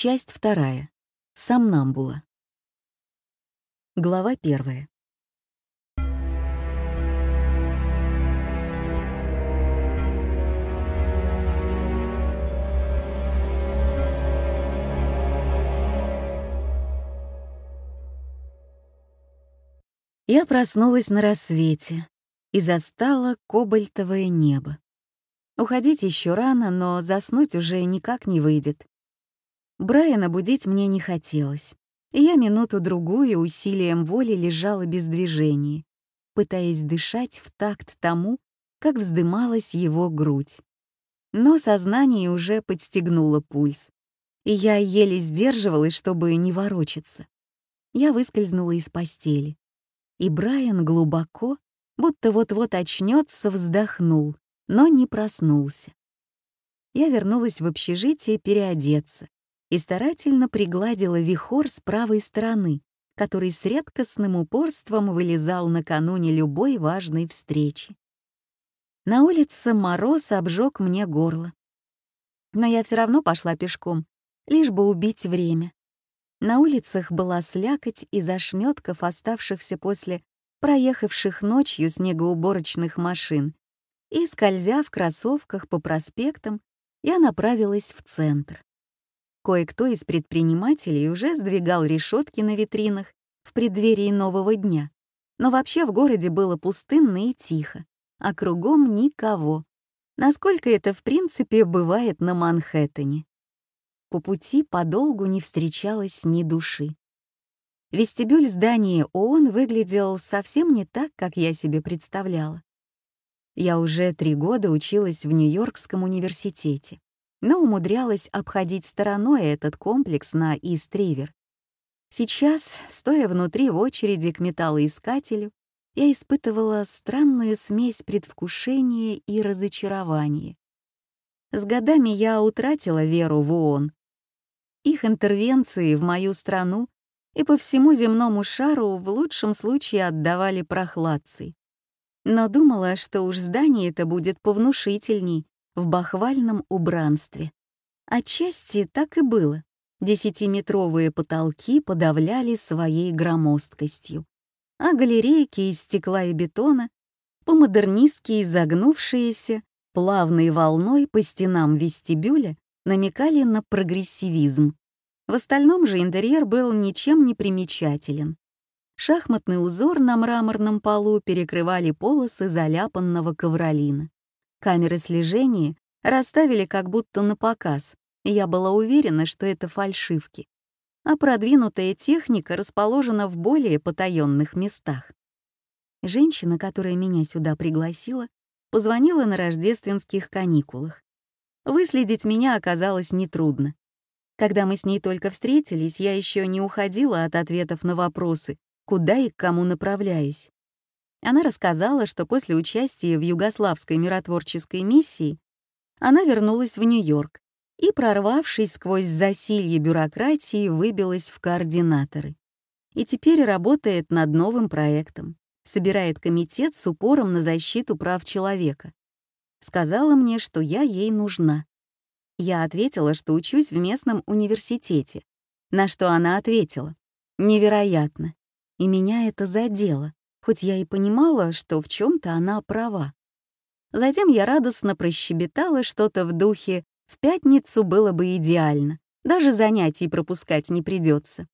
Часть вторая. Самнамбула. Глава первая. Я проснулась на рассвете и застала кобальтовое небо. Уходить еще рано, но заснуть уже никак не выйдет. Брайана будить мне не хотелось, я минуту-другую усилием воли лежала без движения, пытаясь дышать в такт тому, как вздымалась его грудь. Но сознание уже подстегнуло пульс, и я еле сдерживалась, чтобы не ворочаться. Я выскользнула из постели, и Брайан глубоко, будто вот-вот очнется, вздохнул, но не проснулся. Я вернулась в общежитие переодеться и старательно пригладила вихор с правой стороны, который с редкостным упорством вылезал накануне любой важной встречи. На улице мороз обжег мне горло. Но я все равно пошла пешком, лишь бы убить время. На улицах была слякоть из ошметков, оставшихся после проехавших ночью снегоуборочных машин, и, скользя в кроссовках по проспектам, я направилась в центр. Кое-кто из предпринимателей уже сдвигал решетки на витринах в преддверии нового дня, но вообще в городе было пустынно и тихо, а кругом никого, насколько это в принципе бывает на Манхэттене. По пути подолгу не встречалось ни души. Вестибюль здания ООН выглядел совсем не так, как я себе представляла. Я уже три года училась в Нью-Йоркском университете, но умудрялась обходить стороной этот комплекс на Ист-Ривер. Сейчас, стоя внутри в очереди к металлоискателю, я испытывала странную смесь предвкушения и разочарования. С годами я утратила веру в ООН, их интервенции в мою страну и по всему земному шару в лучшем случае отдавали прохладцей. Но думала, что уж здание это будет повнушительней в бахвальном убранстве. Отчасти так и было. Десятиметровые потолки подавляли своей громоздкостью, а галерейки из стекла и бетона, по-модернистски изогнувшиеся, плавной волной по стенам вестибюля, намекали на прогрессивизм. В остальном же интерьер был ничем не примечателен. Шахматный узор на мраморном полу перекрывали полосы заляпанного ковролина. Камеры слежения расставили как будто на показ, и я была уверена, что это фальшивки. А продвинутая техника расположена в более потаенных местах. Женщина, которая меня сюда пригласила, позвонила на рождественских каникулах. Выследить меня оказалось нетрудно. Когда мы с ней только встретились, я еще не уходила от ответов на вопросы, куда и к кому направляюсь. Она рассказала, что после участия в югославской миротворческой миссии она вернулась в Нью-Йорк и, прорвавшись сквозь засилье бюрократии, выбилась в координаторы. И теперь работает над новым проектом, собирает комитет с упором на защиту прав человека, сказала мне, что я ей нужна. Я ответила, что учусь в местном университете, на что она ответила «Невероятно». И меня это задело, хоть я и понимала, что в чем то она права. Затем я радостно прощебетала что-то в духе «в пятницу было бы идеально, даже занятий пропускать не придется.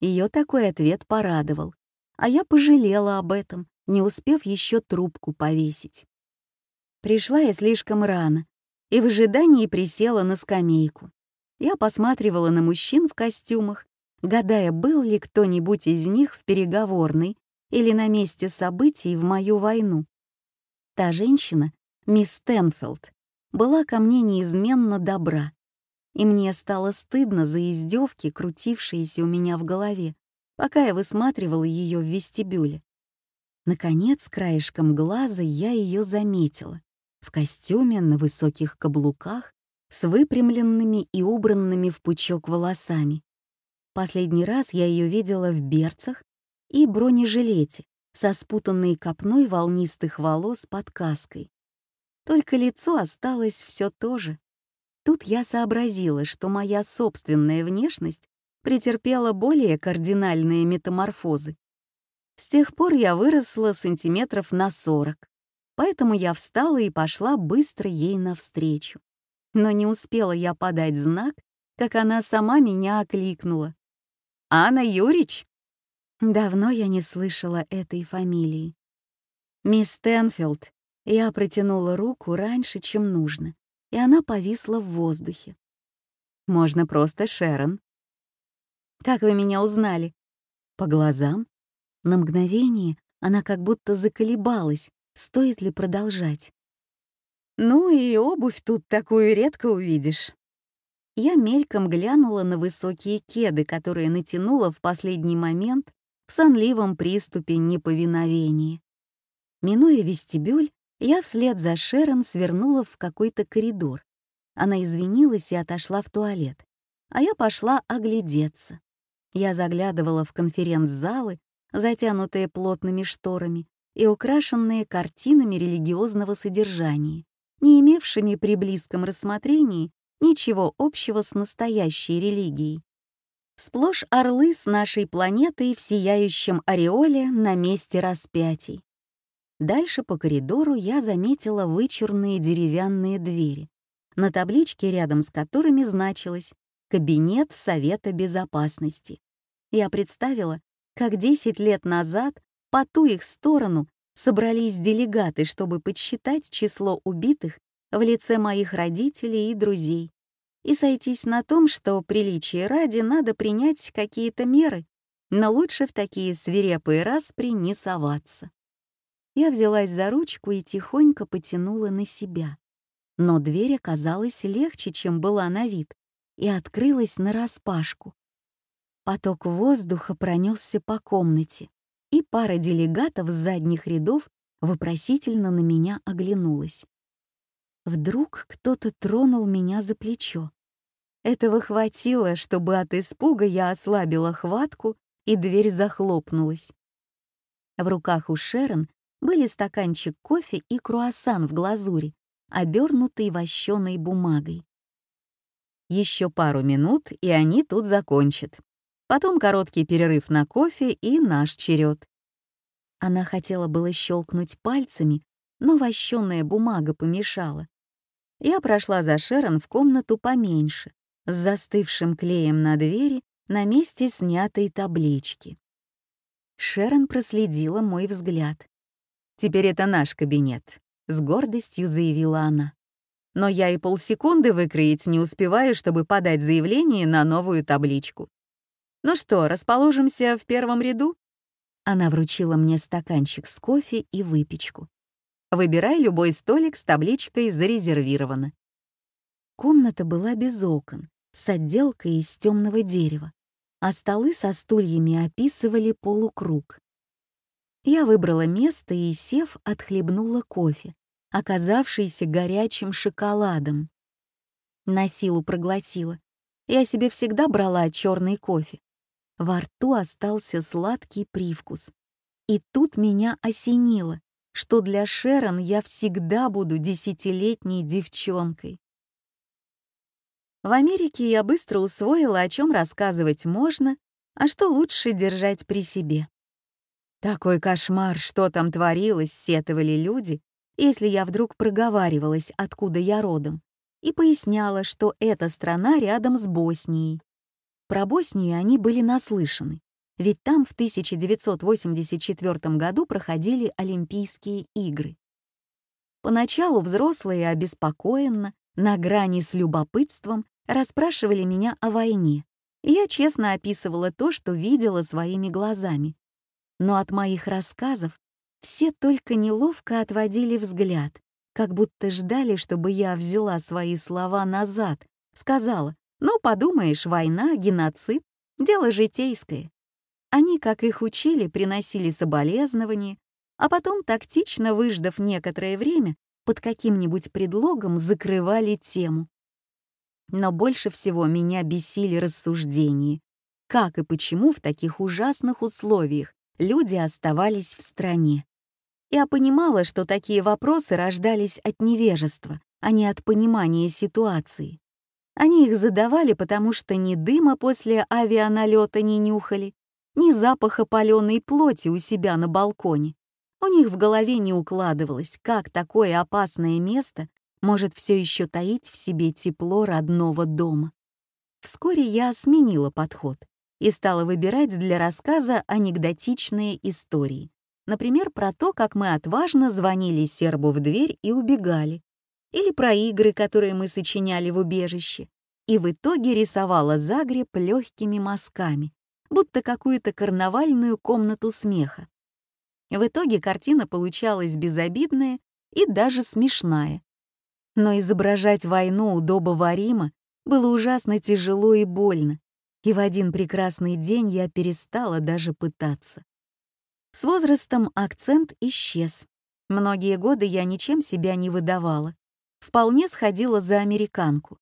Ее такой ответ порадовал, а я пожалела об этом, не успев еще трубку повесить. Пришла я слишком рано и в ожидании присела на скамейку. Я посматривала на мужчин в костюмах, гадая, был ли кто-нибудь из них в переговорной или на месте событий в мою войну. Та женщина, мисс Стэнфилд, была ко мне неизменно добра, и мне стало стыдно за издевки, крутившиеся у меня в голове, пока я высматривала ее в вестибюле. Наконец, краешком глаза я ее заметила в костюме на высоких каблуках с выпрямленными и убранными в пучок волосами. Последний раз я ее видела в берцах и бронежилете со спутанной копной волнистых волос под каской. Только лицо осталось все то же. Тут я сообразила, что моя собственная внешность претерпела более кардинальные метаморфозы. С тех пор я выросла сантиметров на сорок, поэтому я встала и пошла быстро ей навстречу. Но не успела я подать знак, как она сама меня окликнула. «Анна Юрич?» Давно я не слышала этой фамилии. «Мисс Стэнфилд», я протянула руку раньше, чем нужно, и она повисла в воздухе. «Можно просто Шерон». «Как вы меня узнали?» «По глазам». На мгновение она как будто заколебалась, стоит ли продолжать. «Ну и обувь тут такую редко увидишь». Я мельком глянула на высокие кеды, которые натянула в последний момент в сонливом приступе неповиновения. Минуя вестибюль, я вслед за Шерон свернула в какой-то коридор. Она извинилась и отошла в туалет, а я пошла оглядеться. Я заглядывала в конференц-залы, затянутые плотными шторами и украшенные картинами религиозного содержания, не имевшими при близком рассмотрении ничего общего с настоящей религией. Сплошь орлы с нашей планетой в сияющем ореоле на месте распятий. Дальше по коридору я заметила вычурные деревянные двери, на табличке рядом с которыми значилось «Кабинет Совета Безопасности». Я представила, как 10 лет назад по ту их сторону собрались делегаты, чтобы подсчитать число убитых в лице моих родителей и друзей и сойтись на том, что приличие ради надо принять какие-то меры, но лучше в такие свирепые распри не соваться. Я взялась за ручку и тихонько потянула на себя. Но дверь оказалась легче, чем была на вид, и открылась нараспашку. Поток воздуха пронесся по комнате, и пара делегатов с задних рядов вопросительно на меня оглянулась. Вдруг кто-то тронул меня за плечо. Этого хватило, чтобы от испуга я ослабила хватку, и дверь захлопнулась. В руках у Шерон были стаканчик кофе и круассан в глазури, обернутый вощеной бумагой. Еще пару минут, и они тут закончат. Потом короткий перерыв на кофе и наш черед. Она хотела было щелкнуть пальцами, но вощеная бумага помешала. Я прошла за Шерон в комнату поменьше, с застывшим клеем на двери на месте снятой таблички. Шерон проследила мой взгляд. «Теперь это наш кабинет», — с гордостью заявила она. «Но я и полсекунды выкроить не успеваю, чтобы подать заявление на новую табличку. Ну что, расположимся в первом ряду?» Она вручила мне стаканчик с кофе и выпечку. «Выбирай любой столик с табличкой «Зарезервировано». Комната была без окон, с отделкой из темного дерева, а столы со стульями описывали полукруг. Я выбрала место и, сев, отхлебнула кофе, оказавшийся горячим шоколадом. На силу проглотила. Я себе всегда брала черный кофе. Во рту остался сладкий привкус. И тут меня осенило, что для Шерон я всегда буду десятилетней девчонкой. В Америке я быстро усвоила, о чем рассказывать можно, а что лучше держать при себе. Такой кошмар, что там творилось, сетовали люди, если я вдруг проговаривалась, откуда я родом, и поясняла, что эта страна рядом с Боснией. Про Боснию они были наслышаны, ведь там в 1984 году проходили Олимпийские игры. Поначалу взрослые обеспокоенно, на грани с любопытством, расспрашивали меня о войне, и я честно описывала то, что видела своими глазами но от моих рассказов все только неловко отводили взгляд, как будто ждали, чтобы я взяла свои слова назад, сказала, ну, подумаешь, война, геноцид, дело житейское. Они, как их учили, приносили соболезнования, а потом, тактично выждав некоторое время, под каким-нибудь предлогом закрывали тему. Но больше всего меня бесили рассуждения. Как и почему в таких ужасных условиях люди оставались в стране. Я понимала, что такие вопросы рождались от невежества, а не от понимания ситуации. Они их задавали, потому что ни дыма после авианалета не нюхали, ни запаха паленой плоти у себя на балконе. У них в голове не укладывалось, как такое опасное место может все еще таить в себе тепло родного дома. Вскоре я сменила подход и стала выбирать для рассказа анекдотичные истории. Например, про то, как мы отважно звонили сербу в дверь и убегали. Или про игры, которые мы сочиняли в убежище. И в итоге рисовала Загреб легкими мазками, будто какую-то карнавальную комнату смеха. В итоге картина получалась безобидная и даже смешная. Но изображать войну у Добова Рима было ужасно тяжело и больно, и в один прекрасный день я перестала даже пытаться. С возрастом акцент исчез. Многие годы я ничем себя не выдавала. Вполне сходила за американку.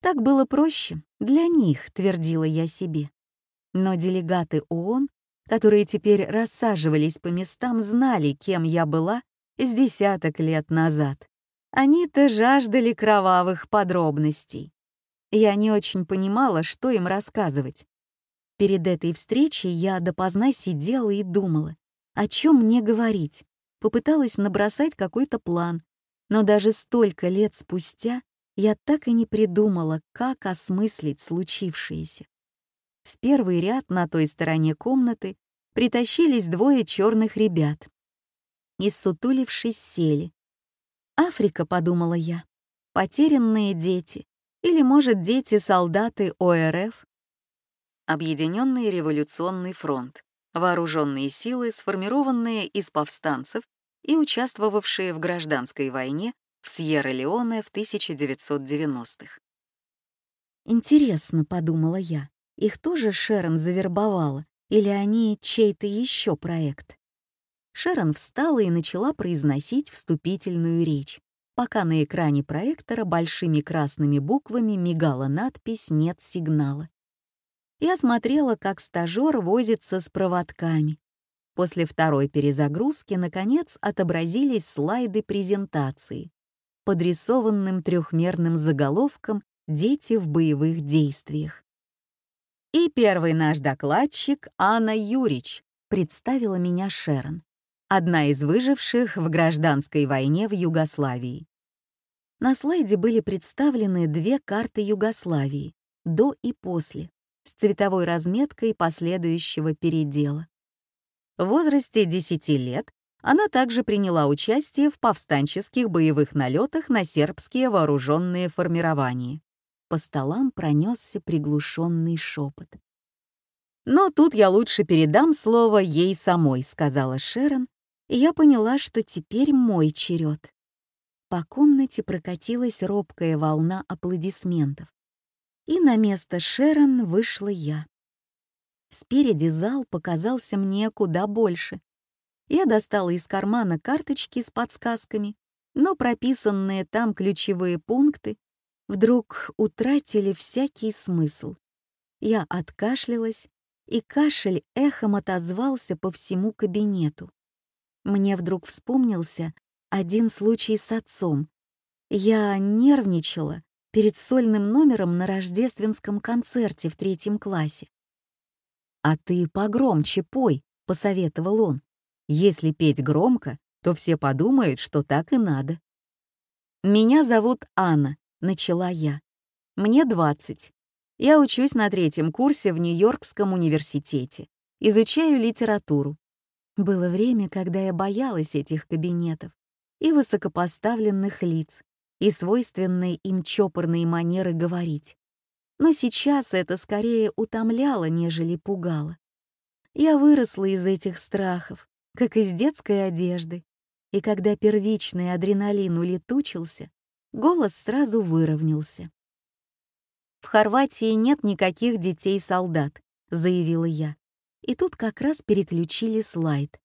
Так было проще, для них, твердила я себе. Но делегаты ООН, которые теперь рассаживались по местам, знали, кем я была с десяток лет назад. Они-то жаждали кровавых подробностей. Я не очень понимала, что им рассказывать. Перед этой встречей я допоздна сидела и думала, о чем мне говорить. Попыталась набросать какой-то план, но даже столько лет спустя я так и не придумала, как осмыслить случившееся. В первый ряд на той стороне комнаты притащились двое черных ребят. И, сутулившись, сели. «Африка», — подумала я, — «потерянные дети, или, может, дети-солдаты ОРФ?» Объединенный революционный фронт, вооруженные силы, сформированные из повстанцев и участвовавшие в гражданской войне в Сьерра-Леоне в 1990-х. «Интересно», — подумала я, — «их тоже Шерон завербовала, или они чей-то еще проект?» Шерон встала и начала произносить вступительную речь, пока на экране проектора большими красными буквами мигала надпись «Нет сигнала». Я смотрела, как стажёр возится с проводками. После второй перезагрузки, наконец, отобразились слайды презентации, подрисованным трехмерным заголовком «Дети в боевых действиях». И первый наш докладчик Анна Юрич представила меня Шерон одна из выживших в гражданской войне в Югославии. На слайде были представлены две карты Югославии до и после, с цветовой разметкой последующего передела. В возрасте 10 лет она также приняла участие в повстанческих боевых налетах на сербские вооруженные формирования. По столам пронесся приглушенный шепот. «Но тут я лучше передам слово ей самой», — сказала Шерон, и я поняла, что теперь мой черед. По комнате прокатилась робкая волна аплодисментов. И на место Шерон вышла я. Спереди зал показался мне куда больше. Я достала из кармана карточки с подсказками, но прописанные там ключевые пункты вдруг утратили всякий смысл. Я откашлялась, и кашель эхом отозвался по всему кабинету. Мне вдруг вспомнился один случай с отцом. Я нервничала перед сольным номером на рождественском концерте в третьем классе. «А ты погромче пой», — посоветовал он. «Если петь громко, то все подумают, что так и надо». «Меня зовут Анна», — начала я. «Мне 20. Я учусь на третьем курсе в Нью-Йоркском университете. Изучаю литературу. Было время, когда я боялась этих кабинетов и высокопоставленных лиц, и свойственной им чопорной манеры говорить. Но сейчас это скорее утомляло, нежели пугало. Я выросла из этих страхов, как из детской одежды, и когда первичный адреналин улетучился, голос сразу выровнялся. «В Хорватии нет никаких детей-солдат», — заявила я. И тут как раз переключили слайд.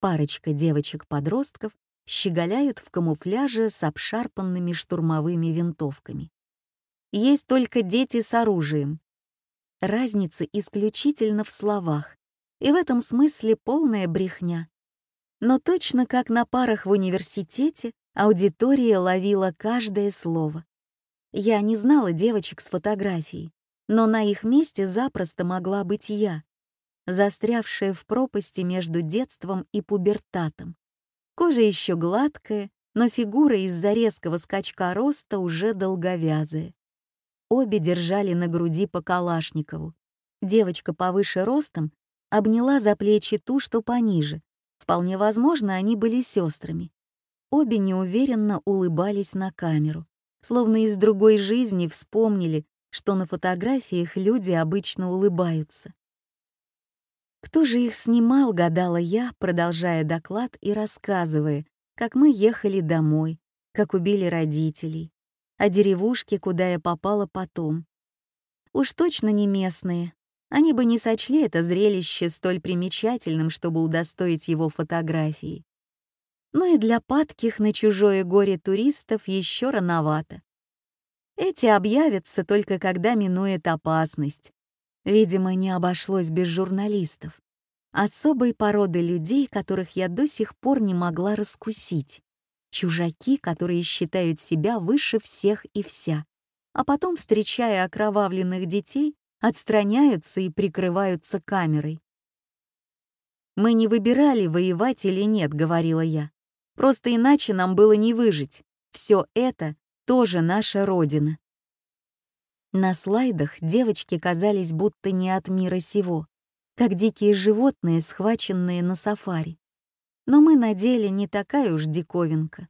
Парочка девочек-подростков щеголяют в камуфляже с обшарпанными штурмовыми винтовками. Есть только дети с оружием. Разница исключительно в словах, и в этом смысле полная брехня. Но точно как на парах в университете, аудитория ловила каждое слово. Я не знала девочек с фотографией, но на их месте запросто могла быть я, застрявшая в пропасти между детством и пубертатом. Кожа еще гладкая, но фигура из-за резкого скачка роста уже долговязая. Обе держали на груди по Калашникову. Девочка повыше ростом обняла за плечи ту, что пониже. Вполне возможно, они были сестрами. Обе неуверенно улыбались на камеру словно из другой жизни вспомнили, что на фотографиях люди обычно улыбаются. Кто же их снимал, гадала я, продолжая доклад и рассказывая, как мы ехали домой, как убили родителей, о деревушке, куда я попала потом. Уж точно не местные. Они бы не сочли это зрелище столь примечательным, чтобы удостоить его фотографии но и для падких на чужое горе туристов еще рановато. Эти объявятся только когда минует опасность. Видимо, не обошлось без журналистов. Особой породы людей, которых я до сих пор не могла раскусить. Чужаки, которые считают себя выше всех и вся, а потом, встречая окровавленных детей, отстраняются и прикрываются камерой. «Мы не выбирали, воевать или нет», — говорила я. Просто иначе нам было не выжить. Все это тоже наша родина. На слайдах девочки казались будто не от мира сего, как дикие животные, схваченные на сафари. Но мы на деле не такая уж диковинка.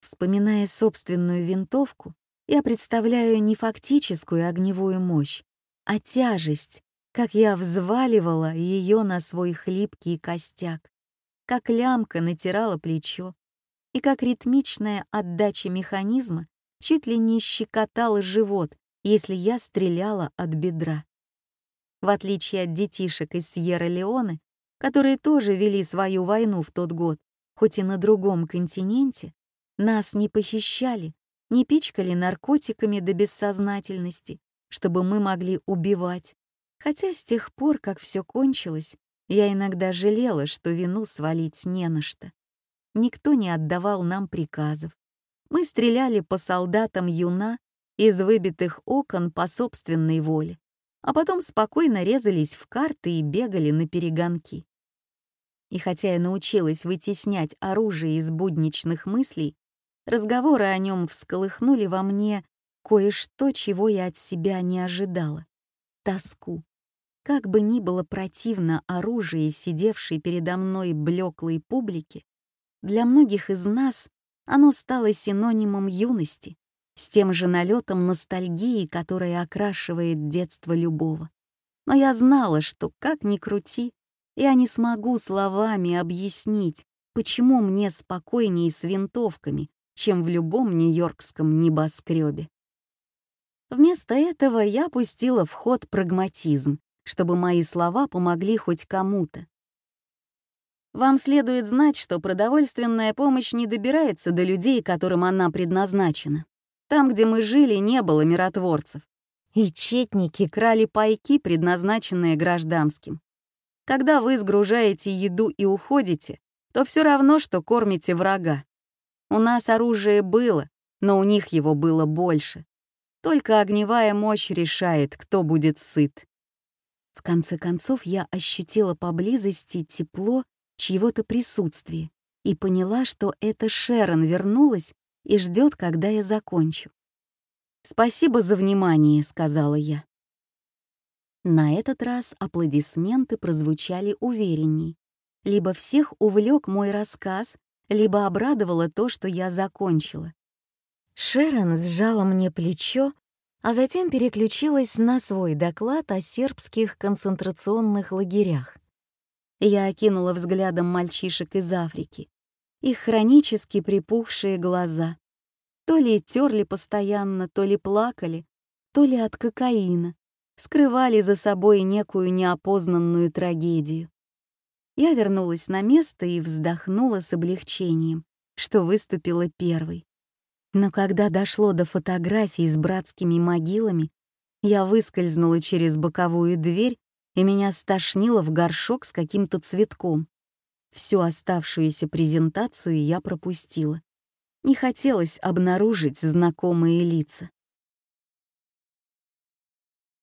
Вспоминая собственную винтовку, я представляю не фактическую огневую мощь, а тяжесть, как я взваливала ее на свой хлипкий костяк как лямка натирала плечо, и как ритмичная отдача механизма чуть ли не щекотала живот, если я стреляла от бедра. В отличие от детишек из Сьерра-Леоне, которые тоже вели свою войну в тот год, хоть и на другом континенте, нас не похищали, не пичкали наркотиками до бессознательности, чтобы мы могли убивать. Хотя с тех пор, как все кончилось, я иногда жалела, что вину свалить не на что. Никто не отдавал нам приказов. Мы стреляли по солдатам юна из выбитых окон по собственной воле, а потом спокойно резались в карты и бегали на перегонки. И хотя я научилась вытеснять оружие из будничных мыслей, разговоры о нем всколыхнули во мне кое-что, чего я от себя не ожидала — тоску. Как бы ни было противно оружие, сидевшей передо мной блеклой публике, для многих из нас оно стало синонимом юности, с тем же налетом ностальгии, которая окрашивает детство любого. Но я знала, что, как ни крути, я не смогу словами объяснить, почему мне спокойнее с винтовками, чем в любом нью-йоркском небоскребе. Вместо этого я пустила в ход прагматизм чтобы мои слова помогли хоть кому-то. Вам следует знать, что продовольственная помощь не добирается до людей, которым она предназначена. Там, где мы жили, не было миротворцев. И четники крали пайки, предназначенные гражданским. Когда вы сгружаете еду и уходите, то все равно, что кормите врага. У нас оружие было, но у них его было больше. Только огневая мощь решает, кто будет сыт. Конце концов я ощутила поблизости тепло чьего-то присутствия и поняла, что это Шерон вернулась и ждет, когда я закончу. «Спасибо за внимание», — сказала я. На этот раз аплодисменты прозвучали уверенней. Либо всех увлек мой рассказ, либо обрадовало то, что я закончила. Шерон сжала мне плечо а затем переключилась на свой доклад о сербских концентрационных лагерях. Я окинула взглядом мальчишек из Африки, их хронически припухшие глаза. То ли терли постоянно, то ли плакали, то ли от кокаина, скрывали за собой некую неопознанную трагедию. Я вернулась на место и вздохнула с облегчением, что выступила первой. Но когда дошло до фотографий с братскими могилами, я выскользнула через боковую дверь, и меня стошнило в горшок с каким-то цветком. Всю оставшуюся презентацию я пропустила. Не хотелось обнаружить знакомые лица.